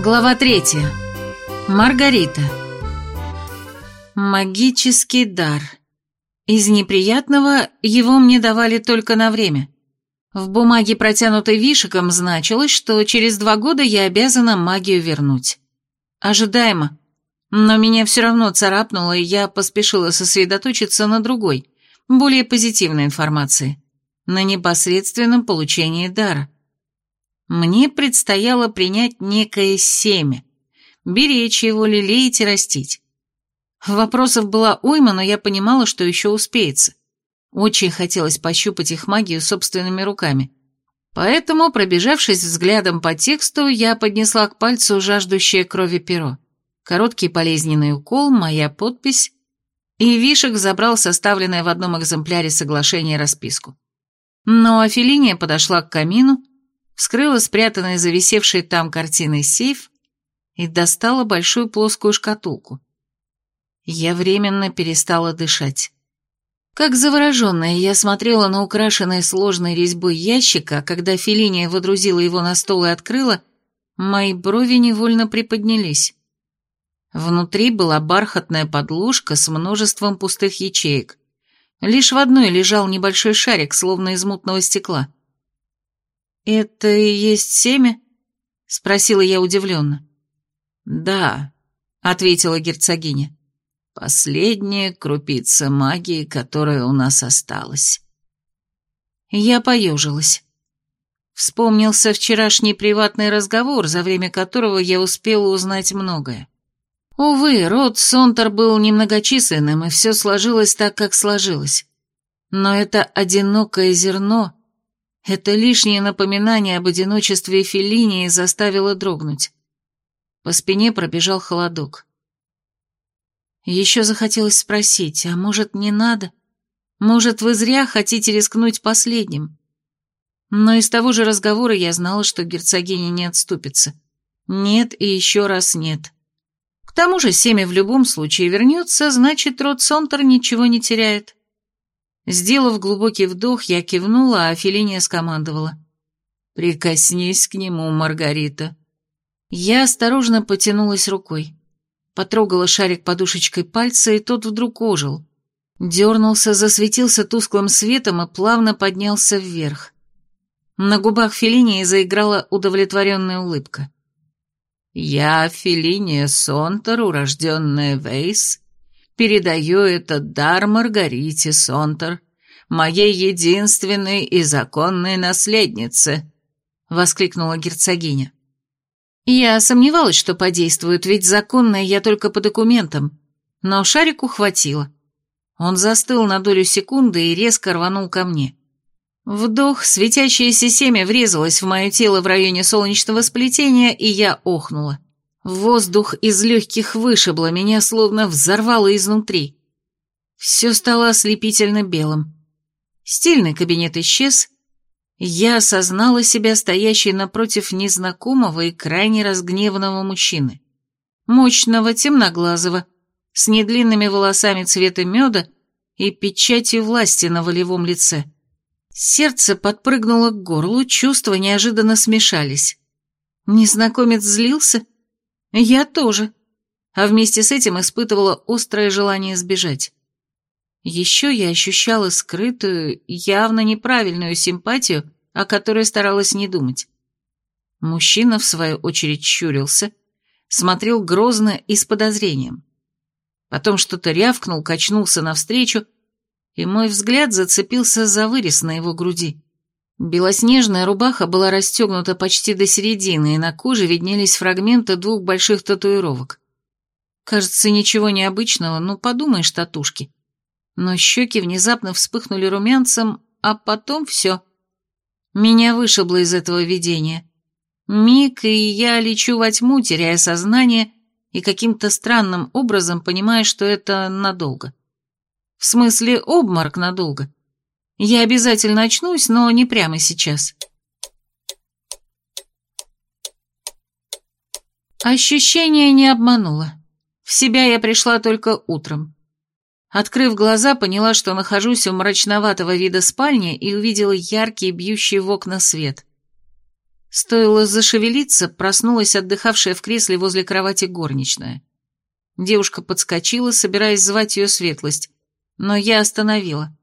Глава третья. Маргарита. Магический дар. Из неприятного его мне давали только на время. В бумаге, протянутой вишиком, значилось, что через два года я обязана магию вернуть. Ожидаемо. Но меня все равно царапнуло, и я поспешила сосредоточиться на другой, более позитивной информации. На непосредственном получении дара мне предстояло принять некое семя, беречь его, лелеять и растить. Вопросов была уйма, но я понимала, что еще успеется. Очень хотелось пощупать их магию собственными руками. Поэтому, пробежавшись взглядом по тексту, я поднесла к пальцу жаждущее крови перо. Короткий болезненный укол, моя подпись, и Вишек забрал составленное в одном экземпляре соглашение расписку. Но Афилиния подошла к камину, вскрыла спрятанный зависевший там картиной сейф и достала большую плоскую шкатулку. Я временно перестала дышать. Как завороженная, я смотрела на украшенный сложной резьбой ящика, а когда Фелиния водрузила его на стол и открыла, мои брови невольно приподнялись. Внутри была бархатная подложка с множеством пустых ячеек. Лишь в одной лежал небольшой шарик, словно из мутного стекла. «Это и есть семя?» — спросила я удивленно. «Да», — ответила герцогиня. «Последняя крупица магии, которая у нас осталась». Я поежилась. Вспомнился вчерашний приватный разговор, за время которого я успела узнать многое. Увы, род Сонтер был немногочисленным, и все сложилось так, как сложилось. Но это одинокое зерно это лишнее напоминание об одиночестве Феллинии заставило дрогнуть. По спине пробежал холодок. Еще захотелось спросить, а может, не надо? Может, вы зря хотите рискнуть последним? Но из того же разговора я знала, что герцогиня не отступится. Нет и еще раз нет. К тому же семя в любом случае вернется, значит, род Сонтер ничего не теряет. Сделав глубокий вдох, я кивнула, а Фелиния скомандовала. «Прикоснись к нему, Маргарита». Я осторожно потянулась рукой. Потрогала шарик подушечкой пальца, и тот вдруг ожил. Дернулся, засветился тусклым светом и плавно поднялся вверх. На губах Фелинии заиграла удовлетворенная улыбка. «Я, Фелиния Сонтер, урожденная Вейс, передаю этот дар Маргарите Сонтер, моей единственной и законной наследнице», — воскликнула герцогиня. Я сомневалась, что подействует, ведь законная я только по документам, но шарику хватило. Он застыл на долю секунды и резко рванул ко мне. Вдох, светящееся семя врезалось в мое тело в районе солнечного сплетения, и я охнула. Воздух из легких вышибло, меня словно взорвало изнутри. Все стало ослепительно белым. Стильный кабинет исчез. Я осознала себя стоящей напротив незнакомого и крайне разгневанного мужчины. Мощного, темноглазого, с недлинными волосами цвета меда и печатью власти на волевом лице. Сердце подпрыгнуло к горлу, чувства неожиданно смешались. Незнакомец злился — я тоже. А вместе с этим испытывала острое желание сбежать. Еще я ощущала скрытую, явно неправильную симпатию, о которой старалась не думать. Мужчина, в свою очередь, щурился, смотрел грозно и с подозрением. Потом что-то рявкнул, качнулся навстречу, и мой взгляд зацепился за вырез на его груди. Белоснежная рубаха была расстегнута почти до середины, и на коже виднелись фрагменты двух больших татуировок. Кажется, ничего необычного, ну подумаешь, татушки. Но щеки внезапно вспыхнули румянцем, а потом все. Меня вышибло из этого видения. Миг, и я лечу во тьму, теряя сознание, и каким-то странным образом понимая, что это надолго. В смысле, обморок надолго. Я обязательно очнусь, но не прямо сейчас. Ощущение не обмануло. В себя я пришла только утром. Открыв глаза, поняла, что нахожусь в мрачноватого вида спальни и увидела яркий, бьющий в окна свет. Стоило зашевелиться, проснулась отдыхавшая в кресле возле кровати горничная. Девушка подскочила, собираясь звать ее светлость, но я остановила.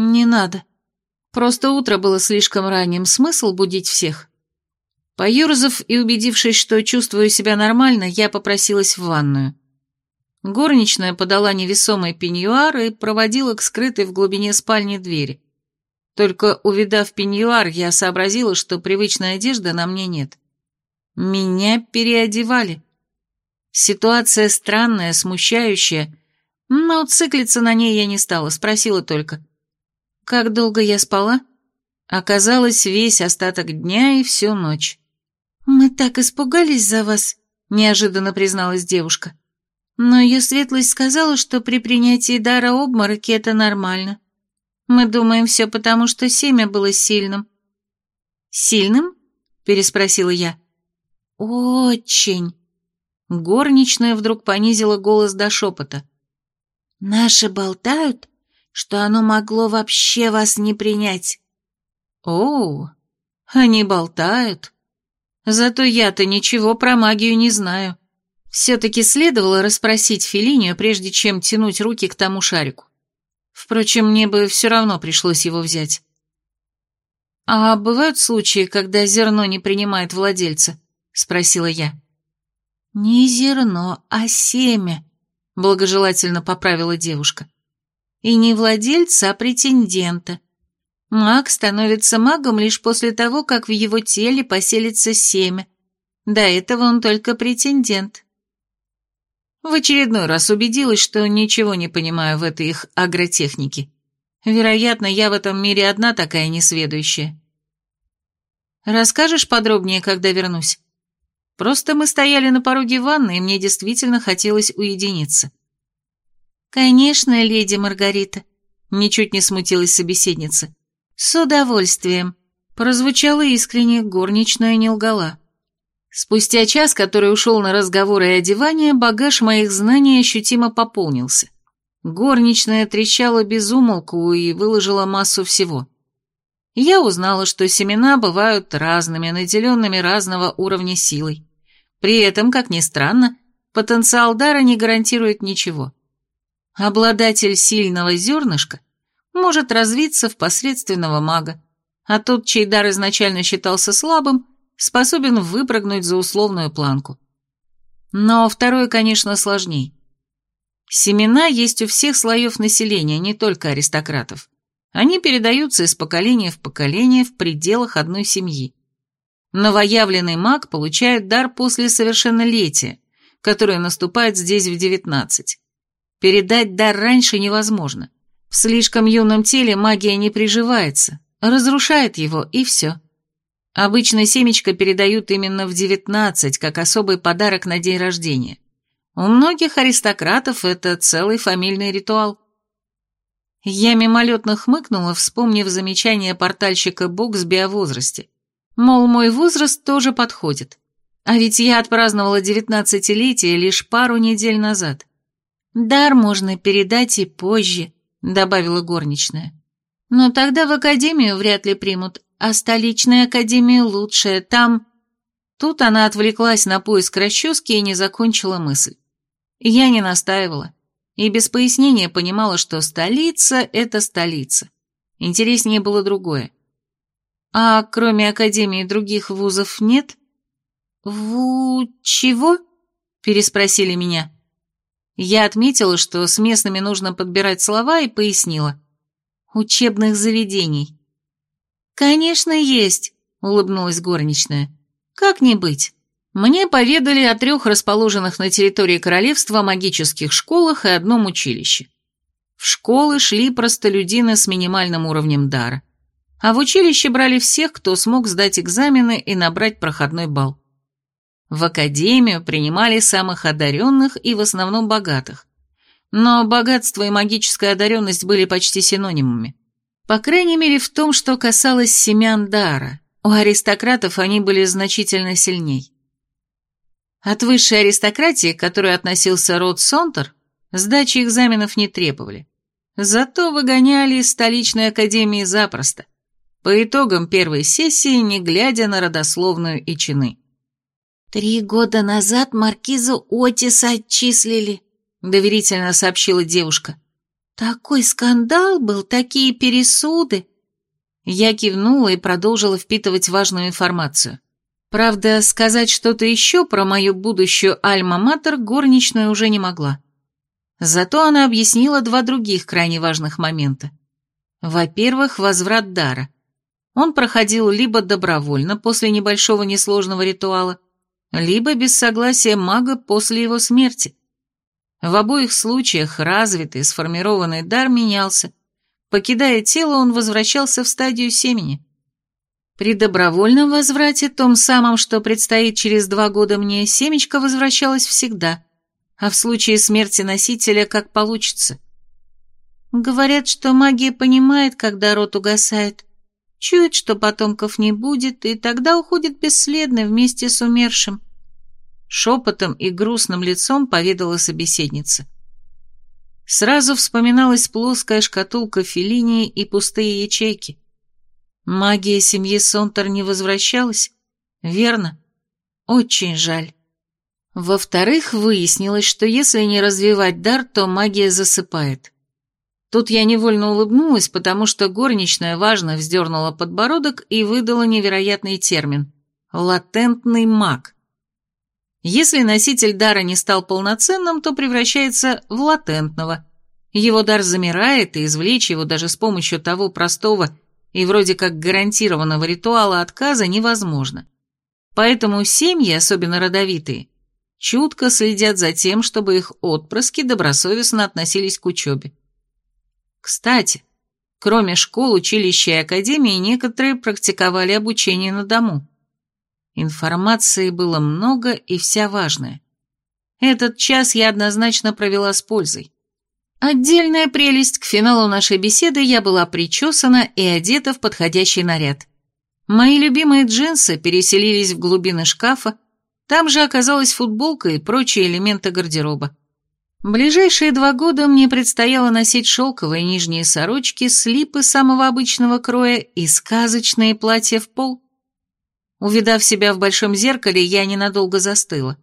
«Не надо. Просто утро было слишком ранним, смысл будить всех?» Поюрзав и убедившись, что чувствую себя нормально, я попросилась в ванную. Горничная подала невесомый пеньюар и проводила к скрытой в глубине спальни двери. Только увидав пеньюар, я сообразила, что привычной одежды на мне нет. Меня переодевали. Ситуация странная, смущающая, но циклиться на ней я не стала, спросила только. Как долго я спала? Оказалось, весь остаток дня и всю ночь. «Мы так испугались за вас», — неожиданно призналась девушка. Но ее светлость сказала, что при принятии дара обмороки это нормально. Мы думаем все потому, что семя было сильным. «Сильным?» — переспросила я. «Очень». Горничная вдруг понизила голос до шепота. «Наши болтают, что оно могло вообще вас не принять». «О, они болтают. Зато я-то ничего про магию не знаю». Все-таки следовало расспросить Филинию, прежде чем тянуть руки к тому шарику. Впрочем, мне бы все равно пришлось его взять. «А бывают случаи, когда зерно не принимает владельца?» — спросила я. «Не зерно, а семя», — благожелательно поправила девушка. «И не владельца, а претендента. Маг становится магом лишь после того, как в его теле поселится семя. До этого он только претендент». В очередной раз убедилась, что ничего не понимаю в этой их агротехнике. Вероятно, я в этом мире одна такая несведущая. Расскажешь подробнее, когда вернусь? Просто мы стояли на пороге ванны, и мне действительно хотелось уединиться. Конечно, леди Маргарита, ничуть не смутилась собеседница. С удовольствием. Прозвучало искренне, горничная не лгала. Спустя час, который ушел на разговоры и одевание, багаж моих знаний ощутимо пополнился. Горничная трещала без умолку и выложила массу всего. Я узнала, что семена бывают разными, наделенными разного уровня силой. При этом, как ни странно, потенциал дара не гарантирует ничего. Обладатель сильного зернышка может развиться в посредственного мага, а тот, чей дар изначально считался слабым, способен выпрыгнуть за условную планку. Но второе, конечно, сложней. Семена есть у всех слоев населения, не только аристократов. Они передаются из поколения в поколение в пределах одной семьи. Новоявленный маг получает дар после совершеннолетия, которое наступает здесь в 19. Передать дар раньше невозможно. В слишком юном теле магия не приживается, разрушает его, и все. Обычно семечко передают именно в 19, как особый подарок на день рождения. У многих аристократов это целый фамильный ритуал. Я мимолетно хмыкнула, вспомнив замечание портальщика Боксби о возрасте. Мол, мой возраст тоже подходит. А ведь я отпраздновала девятнадцатилетие лишь пару недель назад. «Дар можно передать и позже», — добавила горничная. «Но тогда в академию вряд ли примут, а столичная академия лучшая, там...» Тут она отвлеклась на поиск расчески и не закончила мысль. Я не настаивала, и без пояснения понимала, что столица — это столица. Интереснее было другое. А кроме академии других вузов нет? «Ву... чего?» — переспросили меня. Я отметила, что с местными нужно подбирать слова, и пояснила. «Учебных заведений». «Конечно, есть», — улыбнулась горничная. «Как не быть? Мне поведали о трех расположенных на территории королевства магических школах и одном училище. В школы шли простолюдины с минимальным уровнем дара, а в училище брали всех, кто смог сдать экзамены и набрать проходной балл. В академию принимали самых одаренных и в основном богатых. Но богатство и магическая одаренность были почти синонимами. По крайней мере, в том, что касалось семян дара. У аристократов они были значительно сильней. От высшей аристократии, к которой относился род Сонтер, сдачи экзаменов не требовали. Зато выгоняли из столичной академии запросто. По итогам первой сессии, не глядя на родословную и чины. «Три года назад маркизу Отиса отчислили», — доверительно сообщила девушка. «Такой скандал был, такие пересуды!» Я кивнула и продолжила впитывать важную информацию. Правда, сказать что-то еще про мою будущую альма-матер горничная уже не могла. Зато она объяснила два других крайне важных момента. Во-первых, возврат дара. Он проходил либо добровольно после небольшого несложного ритуала, либо без согласия мага после его смерти. В обоих случаях развитый, сформированный дар менялся. Покидая тело, он возвращался в стадию семени. При добровольном возврате, том самом, что предстоит через два года мне, семечко возвращалось всегда, а в случае смерти носителя как получится. Говорят, что магия понимает, когда род угасает, чует, что потомков не будет, и тогда уходит бесследно вместе с умершим. Шепотом и грустным лицом поведала собеседница. Сразу вспоминалась плоская шкатулка Феллинии и пустые ячейки. Магия семьи Сонтер не возвращалась? Верно. Очень жаль. Во-вторых, выяснилось, что если не развивать дар, то магия засыпает. Тут я невольно улыбнулась, потому что горничная важно вздернула подбородок и выдала невероятный термин – латентный маг. Если носитель дара не стал полноценным, то превращается в латентного. Его дар замирает, и извлечь его даже с помощью того простого и вроде как гарантированного ритуала отказа невозможно. Поэтому семьи, особенно родовитые, чутко следят за тем, чтобы их отпрыски добросовестно относились к учебе. Кстати, кроме школ, училища и академии, некоторые практиковали обучение на дому. Информации было много и вся важная. Этот час я однозначно провела с пользой. Отдельная прелесть, к финалу нашей беседы я была причесана и одета в подходящий наряд. Мои любимые джинсы переселились в глубины шкафа, там же оказалась футболка и прочие элементы гардероба. Ближайшие два года мне предстояло носить шелковые нижние сорочки, слипы самого обычного кроя и сказочные платья в пол. Увидав себя в большом зеркале, я ненадолго застыла.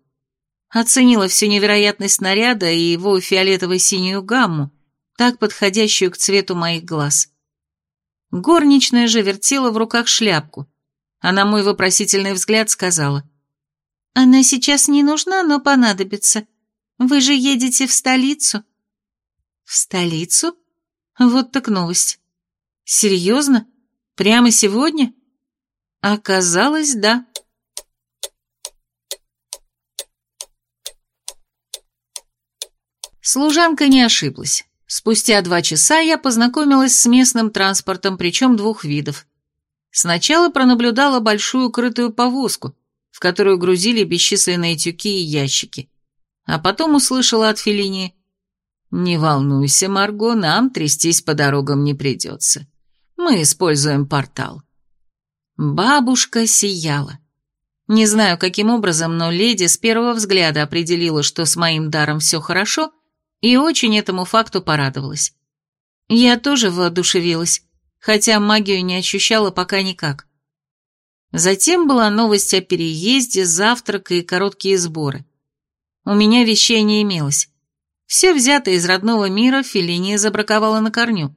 Оценила всю невероятность наряда и его фиолетово-синюю гамму, так подходящую к цвету моих глаз. Горничная же вертела в руках шляпку, а на мой вопросительный взгляд сказала. «Она сейчас не нужна, но понадобится. Вы же едете в столицу». «В столицу? Вот так новость. Серьезно? Прямо сегодня?» Оказалось, да. Служанка не ошиблась. Спустя два часа я познакомилась с местным транспортом, причем двух видов. Сначала пронаблюдала большую крытую повозку, в которую грузили бесчисленные тюки и ящики а потом услышала от Феллини «Не волнуйся, Марго, нам трястись по дорогам не придется. Мы используем портал». Бабушка сияла. Не знаю, каким образом, но леди с первого взгляда определила, что с моим даром все хорошо, и очень этому факту порадовалась. Я тоже воодушевилась, хотя магию не ощущала пока никак. Затем была новость о переезде, завтрак и короткие сборы. У меня вещей не имелось. Все взятое из родного мира Феллиния забраковала на корню.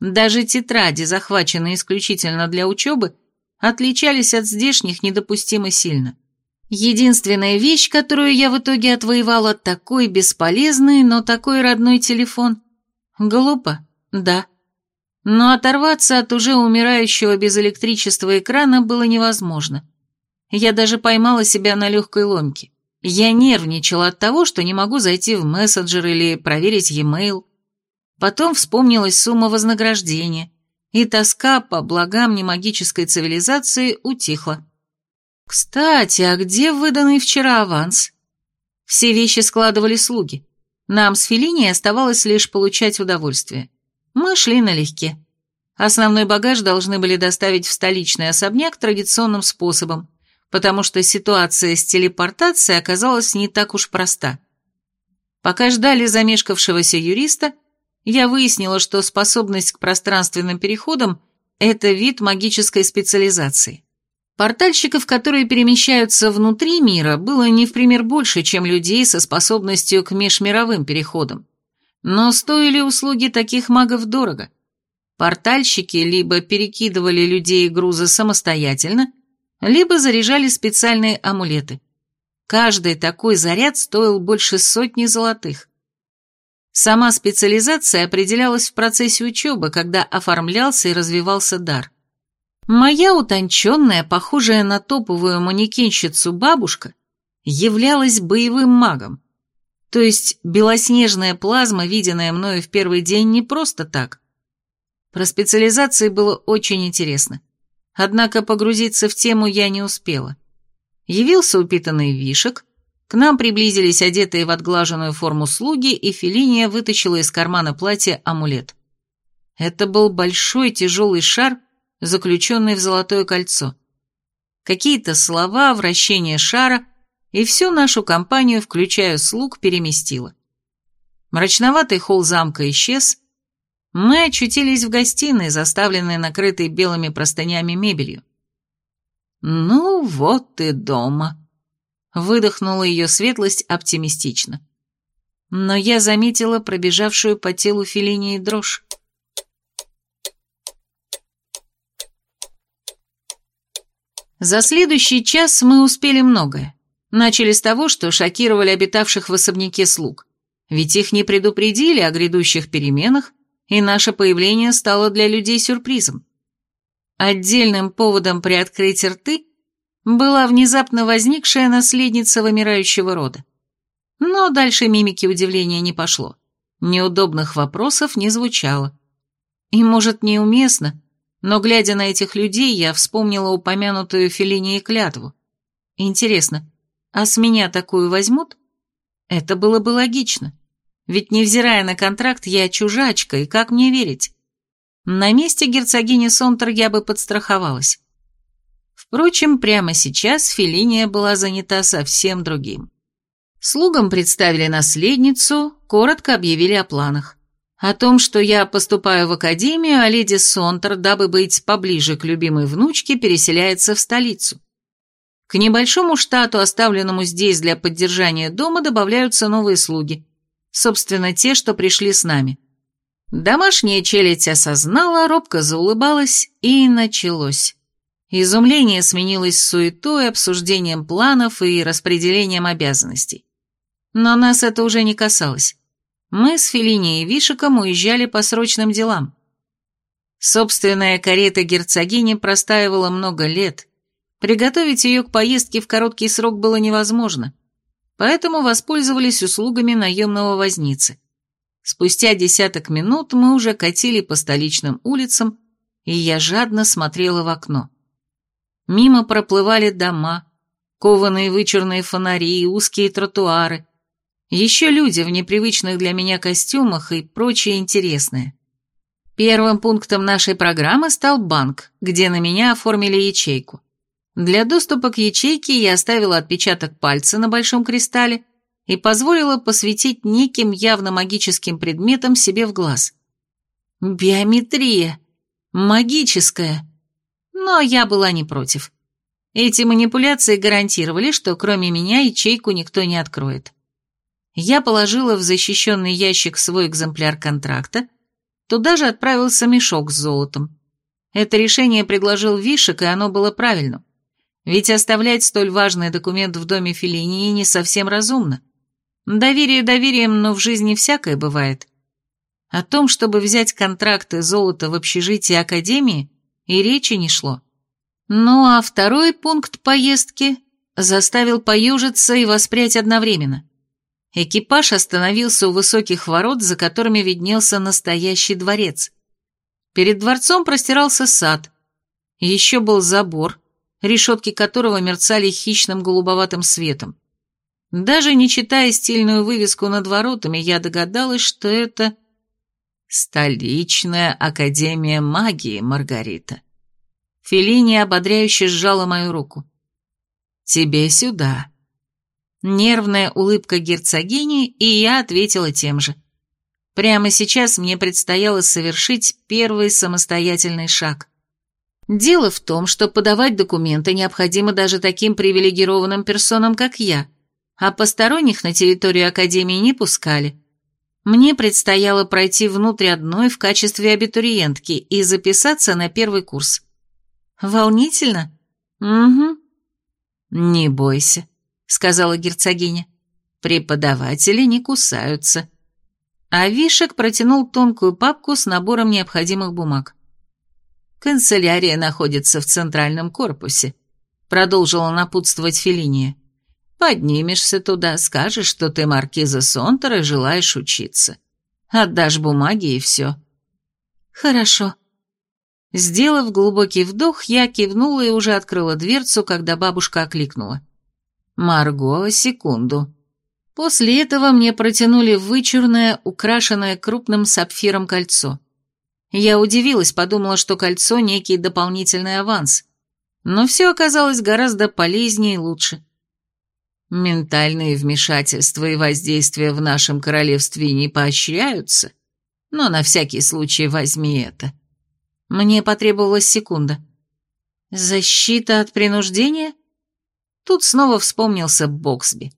Даже тетради, захваченные исключительно для учебы, отличались от здешних недопустимо сильно. Единственная вещь, которую я в итоге отвоевала, такой бесполезный, но такой родной телефон. Глупо, да. Но оторваться от уже умирающего без электричества экрана было невозможно. Я даже поймала себя на легкой ломке. Я нервничала от того, что не могу зайти в мессенджер или проверить e-mail. Потом вспомнилась сумма вознаграждения, и тоска по благам немагической цивилизации утихла. Кстати, а где выданный вчера аванс? Все вещи складывали слуги. Нам с Феллини оставалось лишь получать удовольствие. Мы шли налегке. Основной багаж должны были доставить в столичный особняк традиционным способом, потому что ситуация с телепортацией оказалась не так уж проста. Пока ждали замешкавшегося юриста, я выяснила, что способность к пространственным переходам – это вид магической специализации. Портальщиков, которые перемещаются внутри мира, было не в пример больше, чем людей со способностью к межмировым переходам. Но стоили услуги таких магов дорого. Портальщики либо перекидывали людей и грузы самостоятельно, либо заряжали специальные амулеты. Каждый такой заряд стоил больше сотни золотых. Сама специализация определялась в процессе учебы, когда оформлялся и развивался дар. Моя утонченная, похожая на топовую манекенщицу бабушка, являлась боевым магом. То есть белоснежная плазма, виденная мною в первый день, не просто так. Про специализации было очень интересно. Однако погрузиться в тему я не успела. Явился упитанный вишек, к нам приблизились одетые в отглаженную форму слуги, и Фелиния вытащила из кармана платья амулет. Это был большой тяжелый шар, заключенный в золотое кольцо. Какие-то слова, вращение шара, и всю нашу компанию, включая слуг, переместила. Мрачноватый холл замка исчез, мы очутились в гостиной, заставленной накрытой белыми простынями мебелью. «Ну, вот и дома», Выдохнула ее светлость оптимистично. Но я заметила пробежавшую по телу Феллинии дрожь. За следующий час мы успели многое. Начали с того, что шокировали обитавших в особняке слуг. Ведь их не предупредили о грядущих переменах, и наше появление стало для людей сюрпризом. Отдельным поводом приоткрыть рты была внезапно возникшая наследница вымирающего рода. Но дальше мимики удивления не пошло. Неудобных вопросов не звучало. И, может, неуместно, но, глядя на этих людей, я вспомнила упомянутую Феллини клятву. Интересно, а с меня такую возьмут? Это было бы логично. Ведь, невзирая на контракт, я чужачка, и как мне верить? На месте герцогини Сонтер я бы подстраховалась. Впрочем, прямо сейчас Фелиния была занята совсем другим. Слугам представили наследницу, коротко объявили о планах. О том, что я поступаю в академию, а леди Сонтер, дабы быть поближе к любимой внучке, переселяется в столицу. К небольшому штату, оставленному здесь для поддержания дома, добавляются новые слуги. Собственно, те, что пришли с нами. Домашняя челядь осознала, робко заулыбалась, и началось. Изумление сменилось суетой, обсуждением планов и распределением обязанностей. Но нас это уже не касалось. Мы с Феллини и Вишиком уезжали по срочным делам. Собственная карета герцогини простаивала много лет. Приготовить ее к поездке в короткий срок было невозможно, поэтому воспользовались услугами наемного возницы. Спустя десяток минут мы уже катили по столичным улицам, и я жадно смотрела в окно. Мимо проплывали дома, кованые вычурные фонари и узкие тротуары. Еще люди в непривычных для меня костюмах и прочее интересное. Первым пунктом нашей программы стал банк, где на меня оформили ячейку. Для доступа к ячейке я оставила отпечаток пальца на большом кристалле и позволила посветить неким явно магическим предметом себе в глаз. Биометрия. Магическая но я была не против. Эти манипуляции гарантировали, что кроме меня ячейку никто не откроет. Я положила в защищенный ящик свой экземпляр контракта, туда же отправился мешок с золотом. Это решение предложил Вишек, и оно было правильным. Ведь оставлять столь важный документ в доме Феллинии не совсем разумно. Доверие доверием, но в жизни всякое бывает. О том, чтобы взять контракты золота в общежитии Академии, и речи не шло. Ну а второй пункт поездки заставил поюжиться и воспрять одновременно. Экипаж остановился у высоких ворот, за которыми виднелся настоящий дворец. Перед дворцом простирался сад. Еще был забор, решетки которого мерцали хищным голубоватым светом. Даже не читая стильную вывеску над воротами, я догадалась, что это «Столичная академия магии, Маргарита». Феллини ободряюще сжала мою руку. «Тебе сюда». Нервная улыбка герцогини, и я ответила тем же. Прямо сейчас мне предстояло совершить первый самостоятельный шаг. Дело в том, что подавать документы необходимо даже таким привилегированным персонам, как я, а посторонних на территорию Академии не пускали. Мне предстояло пройти внутрь одной в качестве абитуриентки и записаться на первый курс. Волнительно? Угу. Не бойся, сказала герцогиня. Преподаватели не кусаются. А Вишек протянул тонкую папку с набором необходимых бумаг. Канцелярия находится в центральном корпусе, продолжила напутствовать Фелиния. Поднимешься туда, скажешь, что ты маркиза Сонтер и желаешь учиться. Отдашь бумаги и все. Хорошо. Сделав глубокий вдох, я кивнула и уже открыла дверцу, когда бабушка окликнула. «Марго, секунду». После этого мне протянули вычурное, украшенное крупным сапфиром кольцо. Я удивилась, подумала, что кольцо – некий дополнительный аванс. Но все оказалось гораздо полезнее и лучше. Ментальные вмешательства и воздействия в нашем королевстве не поощряются, но на всякий случай возьми это. Мне потребовалась секунда. Защита от принуждения? Тут снова вспомнился Боксби.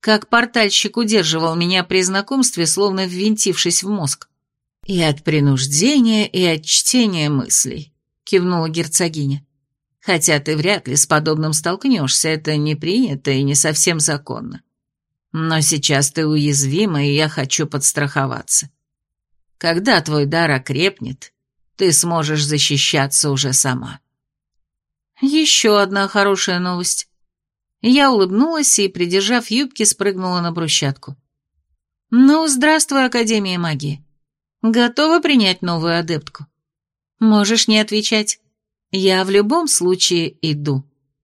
Как портальщик удерживал меня при знакомстве, словно ввинтившись в мозг. «И от принуждения, и от чтения мыслей», — кивнула герцогиня. «Хотя ты вряд ли с подобным столкнешься, это не принято и не совсем законно. Но сейчас ты уязвима, и я хочу подстраховаться. Когда твой дар окрепнет, ты сможешь защищаться уже сама». Еще одна хорошая новость. Я улыбнулась и, придержав юбки, спрыгнула на брусчатку. «Ну, здравствуй, Академия магии. Готова принять новую адептку? Можешь не отвечать. Я в любом случае иду.